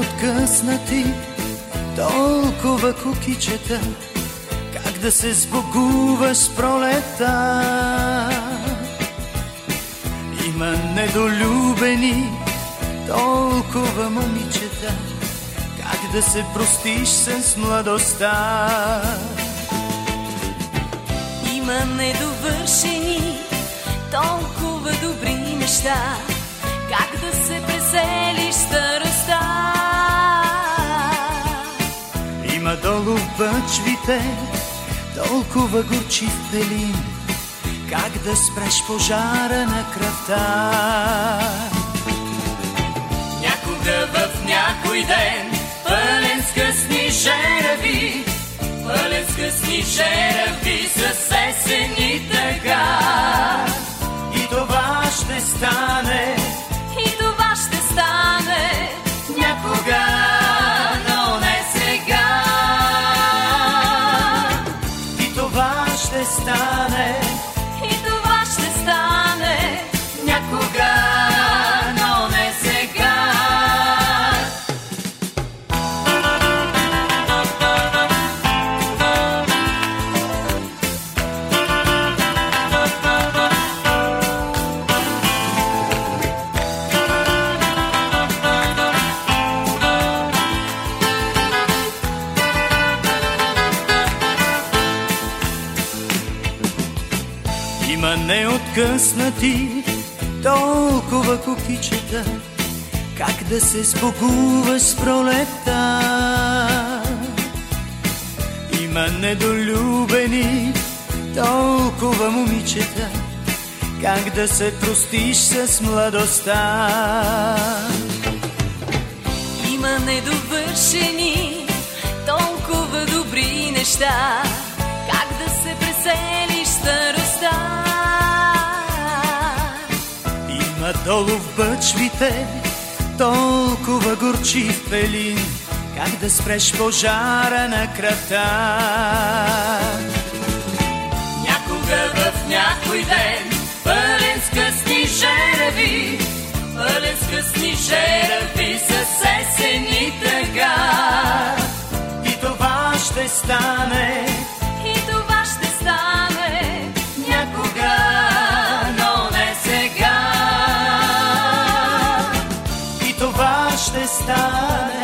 откъснати толкова кукичета, как да се сбогува с пролета. Има недолюбени толкова момичета, как да се простиш с младостта. Има недовършени толкова добри неща, Бъчвите толкова горчив пелин, как да спреш пожара на кръвта. stane Има неоткъснати толкова кукичета, как да се спогува с пролета. Има недолюбени толкова момичета, как да се простиш с младостта. Има недовършени толкова добри неща, как да се преселиш Долу в бъчвите толкова горчив пелин, как да спреш пожара на кръвта. Ще стане.